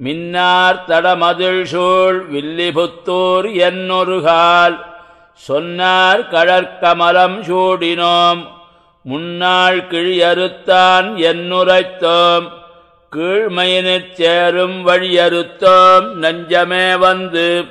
மின்னார் தடமதில் சூழ் வில்லிபுத்தூர் என்னொருகால் சொன்னார் கழற்கமலம் சூடினோம். முன்னாள் கிழியறுத்தான் என்னுரைத்தோம். கீழ்மையினிற் சேரும் வழியறுத்தோம். நஞ்சமே வந்து